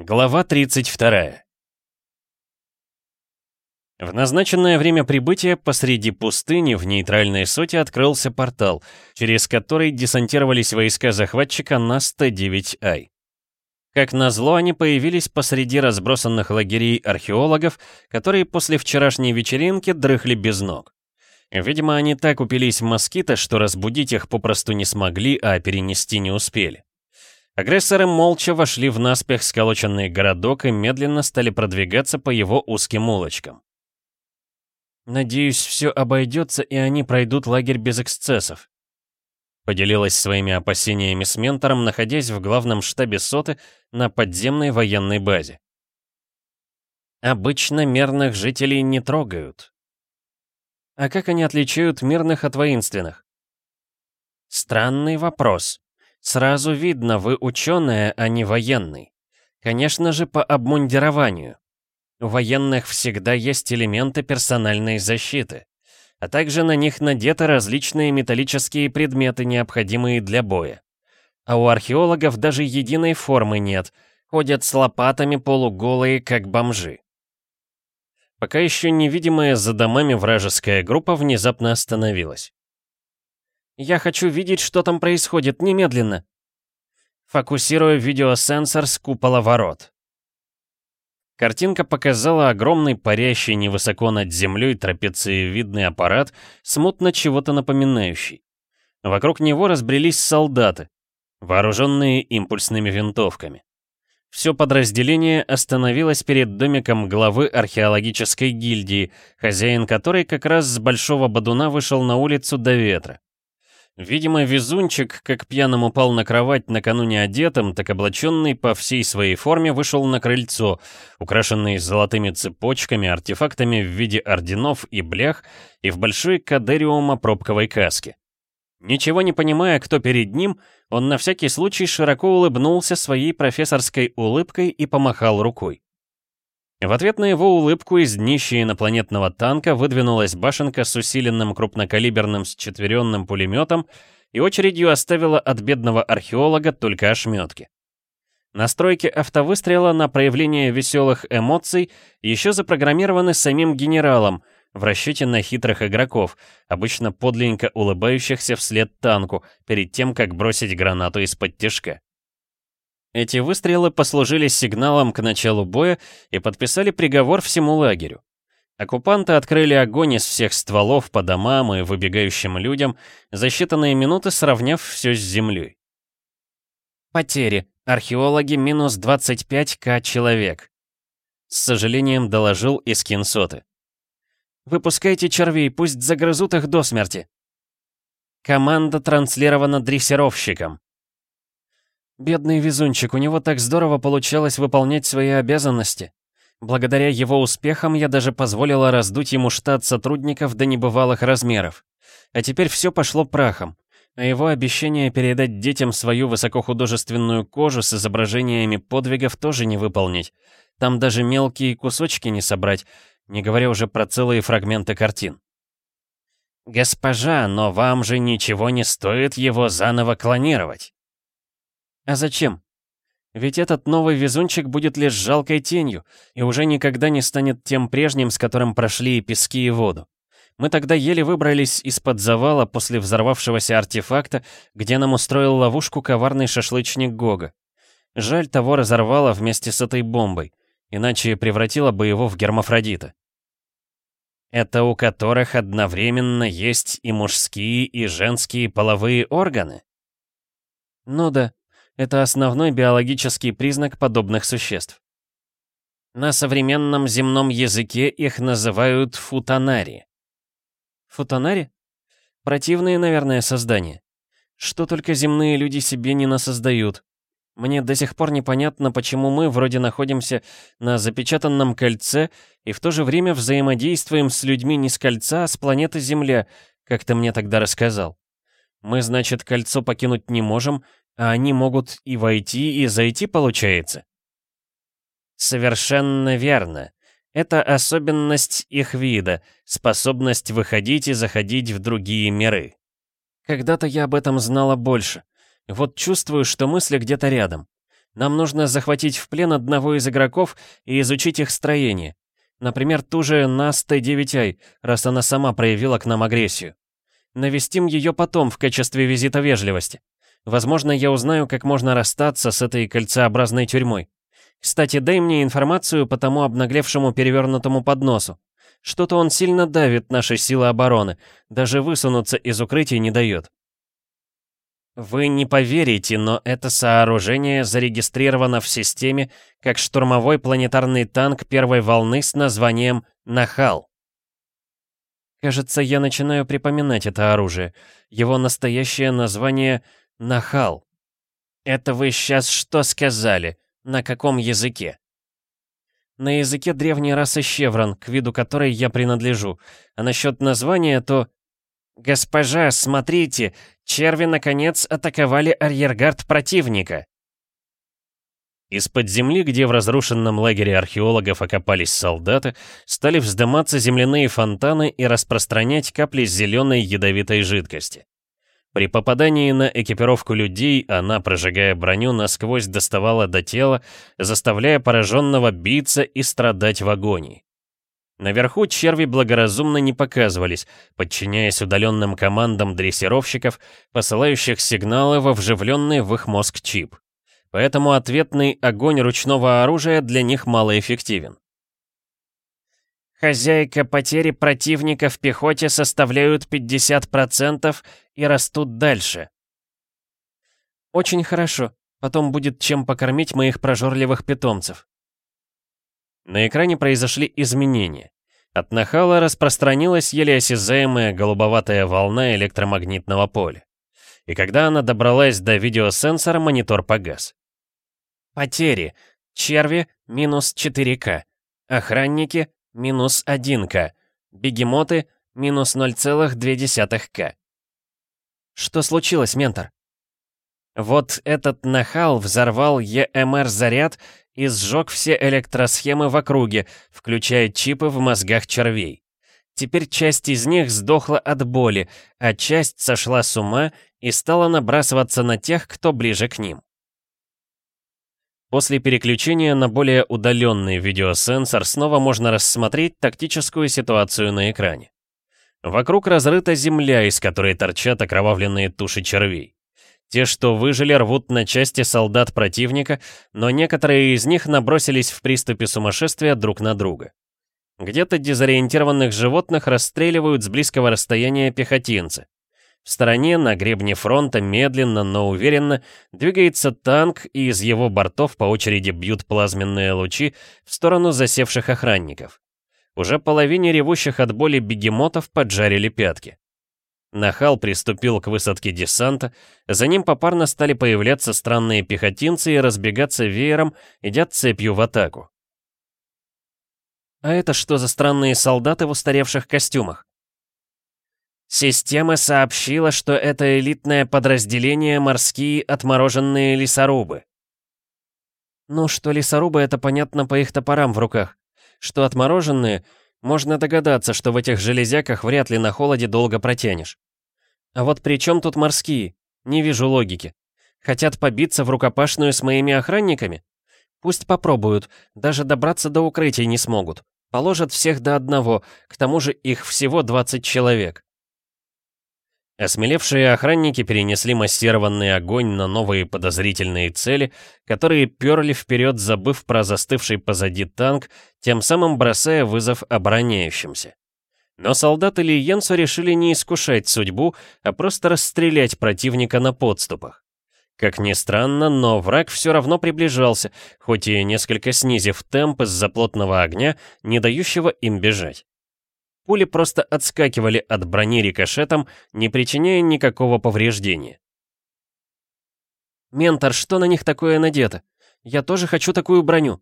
Глава 32. В назначенное время прибытия посреди пустыни в нейтральной соте открылся портал, через который десантировались войска захватчика на 109-Ай. Как назло, они появились посреди разбросанных лагерей археологов, которые после вчерашней вечеринки дрыхли без ног. Видимо, они так упились москита, что разбудить их попросту не смогли, а перенести не успели. Агрессоры молча вошли в наспех сколоченный городок и медленно стали продвигаться по его узким улочкам. «Надеюсь, все обойдется, и они пройдут лагерь без эксцессов», поделилась своими опасениями с ментором, находясь в главном штабе соты на подземной военной базе. «Обычно мирных жителей не трогают». «А как они отличают мирных от воинственных?» «Странный вопрос», Сразу видно, вы ученая, а не военный. Конечно же, по обмундированию. У военных всегда есть элементы персональной защиты, а также на них надеты различные металлические предметы, необходимые для боя. А у археологов даже единой формы нет, ходят с лопатами полуголые, как бомжи. Пока еще невидимая за домами вражеская группа внезапно остановилась. Я хочу видеть, что там происходит, немедленно. Фокусируя видеосенсор с купола ворот. Картинка показала огромный парящий невысоко над землей трапециевидный аппарат, смутно чего-то напоминающий. Вокруг него разбрелись солдаты, вооруженные импульсными винтовками. Все подразделение остановилось перед домиком главы археологической гильдии, хозяин которой как раз с Большого Бадуна вышел на улицу до ветра. Видимо, везунчик, как пьяным упал на кровать накануне одетым, так облаченный по всей своей форме вышел на крыльцо, украшенный золотыми цепочками, артефактами в виде орденов и блях и в большой кадериума пробковой каске. Ничего не понимая, кто перед ним, он на всякий случай широко улыбнулся своей профессорской улыбкой и помахал рукой. В ответ на его улыбку из днища инопланетного танка выдвинулась башенка с усиленным крупнокалиберным счетверенным пулеметом и очередью оставила от бедного археолога только ошметки. Настройки автовыстрела на проявление веселых эмоций еще запрограммированы самим генералом в расчете на хитрых игроков, обычно подленько улыбающихся вслед танку, перед тем, как бросить гранату из-под тяжка. Эти выстрелы послужили сигналом к началу боя и подписали приговор всему лагерю. Оккупанты открыли огонь из всех стволов по домам и выбегающим людям, за считанные минуты сравняв все с землей. Потери. Археологи минус 25к человек. С сожалением доложил Искин Соты. «Выпускайте червей, пусть загрызут их до смерти». Команда транслирована дрессировщиком. Бедный везунчик, у него так здорово получалось выполнять свои обязанности. Благодаря его успехам я даже позволила раздуть ему штат сотрудников до небывалых размеров. А теперь все пошло прахом. А его обещание передать детям свою высокохудожественную кожу с изображениями подвигов тоже не выполнить. Там даже мелкие кусочки не собрать, не говоря уже про целые фрагменты картин. «Госпожа, но вам же ничего не стоит его заново клонировать». А зачем? Ведь этот новый везунчик будет лишь жалкой тенью и уже никогда не станет тем прежним, с которым прошли и пески, и воду. Мы тогда еле выбрались из-под завала после взорвавшегося артефакта, где нам устроил ловушку коварный шашлычник Гога. Жаль, того разорвало вместе с этой бомбой, иначе превратило бы его в гермафродита. Это у которых одновременно есть и мужские, и женские половые органы? Ну да, это основной биологический признак подобных существ. На современном земном языке их называют футанари. Футанари? Противные, наверное, создания. Что только земные люди себе не насоздают. Мне до сих пор непонятно, почему мы вроде находимся на запечатанном кольце и в то же время взаимодействуем с людьми не с кольца, а с планеты Земля, как ты мне тогда рассказал. Мы, значит, кольцо покинуть не можем, а они могут и войти, и зайти, получается? Совершенно верно. Это особенность их вида, способность выходить и заходить в другие миры. Когда-то я об этом знала больше. Вот чувствую, что мысли где-то рядом. Нам нужно захватить в плен одного из игроков и изучить их строение. Например, ту же Нас Т9i, раз она сама проявила к нам агрессию. Навестим ее потом в качестве визита вежливости. Возможно, я узнаю, как можно расстаться с этой кольцеобразной тюрьмой. Кстати, дай мне информацию по тому обнаглевшему перевернутому подносу. Что-то он сильно давит наши силы обороны, даже высунуться из укрытий не дает. Вы не поверите, но это сооружение зарегистрировано в системе как штурмовой планетарный танк первой волны с названием «Нахал». Кажется, я начинаю припоминать это оружие. Его настоящее название «Нахал». Это вы сейчас что сказали? На каком языке? На языке древней расы Щеврон, к виду которой я принадлежу. А насчет названия, то... «Госпожа, смотрите! Черви, наконец, атаковали арьергард противника!» Из-под земли, где в разрушенном лагере археологов окопались солдаты, стали вздыматься земляные фонтаны и распространять капли зеленой ядовитой жидкости. При попадании на экипировку людей она, прожигая броню, насквозь доставала до тела, заставляя пораженного биться и страдать в агонии. Наверху черви благоразумно не показывались, подчиняясь удаленным командам дрессировщиков, посылающих сигналы во вживленный в их мозг чип. Поэтому ответный огонь ручного оружия для них малоэффективен. Хозяйка потери противника в пехоте составляют 50% и растут дальше. Очень хорошо. Потом будет чем покормить моих прожорливых питомцев. На экране произошли изменения. От нахала распространилась еле осязаемая голубоватая волна электромагнитного поля. И когда она добралась до видеосенсора, монитор погас. Потери. Черви — минус 4К. Охранники минус 1К. Бегемоты — минус 0,2К. Что случилось, ментор? Вот этот нахал взорвал ЕМР-заряд и сжег все электросхемы в округе, включая чипы в мозгах червей. Теперь часть из них сдохла от боли, а часть сошла с ума и стала набрасываться на тех, кто ближе к ним. После переключения на более удаленный видеосенсор снова можно рассмотреть тактическую ситуацию на экране. Вокруг разрыта земля, из которой торчат окровавленные туши червей. Те, что выжили, рвут на части солдат противника, но некоторые из них набросились в приступе сумасшествия друг на друга. Где-то дезориентированных животных расстреливают с близкого расстояния пехотинцы. В стороне, на гребне фронта, медленно, но уверенно, двигается танк, и из его бортов по очереди бьют плазменные лучи в сторону засевших охранников. Уже половине ревущих от боли бегемотов поджарили пятки. Нахал приступил к высадке десанта, за ним попарно стали появляться странные пехотинцы и разбегаться веером, идя цепью в атаку. А это что за странные солдаты в устаревших костюмах? Система сообщила, что это элитное подразделение морские отмороженные лесорубы. Ну, что лесорубы, это понятно по их топорам в руках. Что отмороженные, можно догадаться, что в этих железяках вряд ли на холоде долго протянешь. А вот при чем тут морские? Не вижу логики. Хотят побиться в рукопашную с моими охранниками? Пусть попробуют, даже добраться до укрытий не смогут. Положат всех до одного, к тому же их всего 20 человек. Осмелевшие охранники перенесли массированный огонь на новые подозрительные цели, которые перли вперед, забыв про застывший позади танк, тем самым бросая вызов обороняющимся. Но солдаты Лиенсу решили не искушать судьбу, а просто расстрелять противника на подступах. Как ни странно, но враг все равно приближался, хоть и несколько снизив темп из-за плотного огня, не дающего им бежать. Пули просто отскакивали от брони рикошетом, не причиняя никакого повреждения. «Ментор, что на них такое надето? Я тоже хочу такую броню».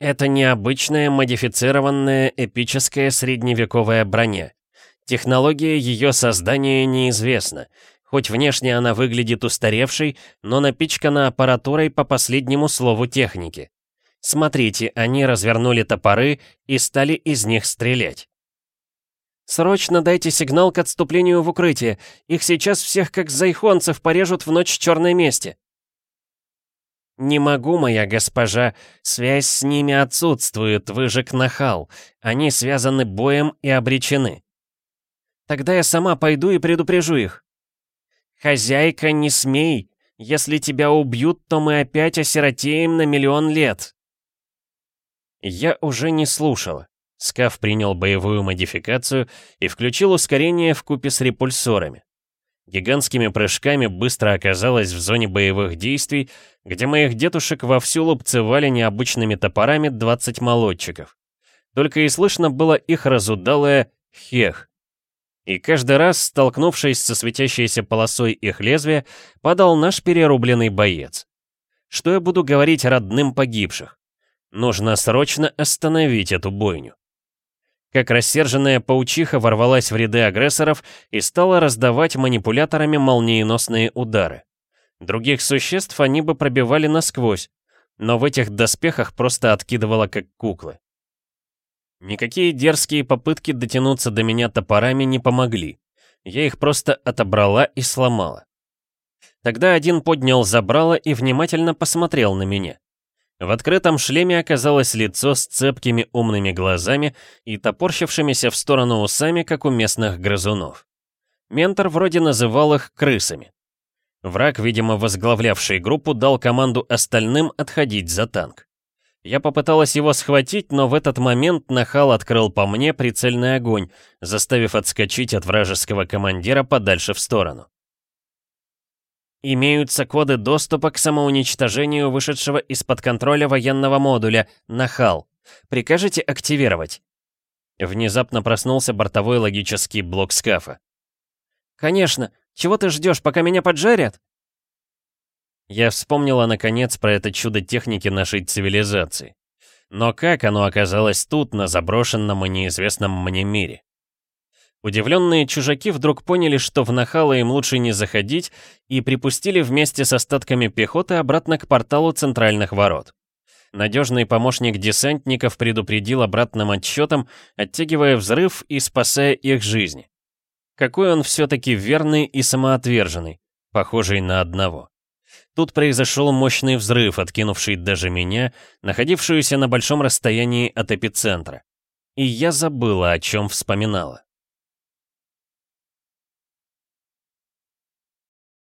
Это необычная модифицированная эпическая средневековая броня. Технология ее создания неизвестна. Хоть внешне она выглядит устаревшей, но напичкана аппаратурой по последнему слову техники. Смотрите, они развернули топоры и стали из них стрелять. «Срочно дайте сигнал к отступлению в укрытие. Их сейчас всех как зайхонцев порежут в ночь черной мести». «Не могу, моя госпожа, связь с ними отсутствует, вы же кнахал. Они связаны боем и обречены». «Тогда я сама пойду и предупрежу их». «Хозяйка, не смей! Если тебя убьют, то мы опять осиротеем на миллион лет!» Я уже не слушала. Скаф принял боевую модификацию и включил ускорение в купе с репульсорами. Гигантскими прыжками быстро оказалась в зоне боевых действий, где моих дедушек вовсю лупцевали необычными топорами 20 молодчиков. Только и слышно было их разудалое «хех». И каждый раз, столкнувшись со светящейся полосой их лезвия, падал наш перерубленный боец. Что я буду говорить родным погибших? Нужно срочно остановить эту бойню как рассерженная паучиха ворвалась в ряды агрессоров и стала раздавать манипуляторами молниеносные удары. Других существ они бы пробивали насквозь, но в этих доспехах просто откидывало как куклы. Никакие дерзкие попытки дотянуться до меня топорами не помогли. Я их просто отобрала и сломала. Тогда один поднял забрало и внимательно посмотрел на меня. В открытом шлеме оказалось лицо с цепкими умными глазами и топорщившимися в сторону усами, как у местных грызунов. Ментор вроде называл их крысами. Враг, видимо, возглавлявший группу, дал команду остальным отходить за танк. Я попыталась его схватить, но в этот момент Нахал открыл по мне прицельный огонь, заставив отскочить от вражеского командира подальше в сторону. Имеются коды доступа к самоуничтожению вышедшего из-под контроля военного модуля «Нахал». Прикажете активировать?» Внезапно проснулся бортовой логический блок скафа. «Конечно. Чего ты ждешь, пока меня поджарят?» Я вспомнила, наконец, про это чудо техники нашей цивилизации. Но как оно оказалось тут, на заброшенном и неизвестном мне мире? Удивленные чужаки вдруг поняли, что в Нахало им лучше не заходить, и припустили вместе с остатками пехоты обратно к порталу центральных ворот. Надежный помощник десантников предупредил обратным отсчетом, оттягивая взрыв и спасая их жизни. Какой он все-таки верный и самоотверженный, похожий на одного. Тут произошел мощный взрыв, откинувший даже меня, находившуюся на большом расстоянии от эпицентра. И я забыла, о чем вспоминала.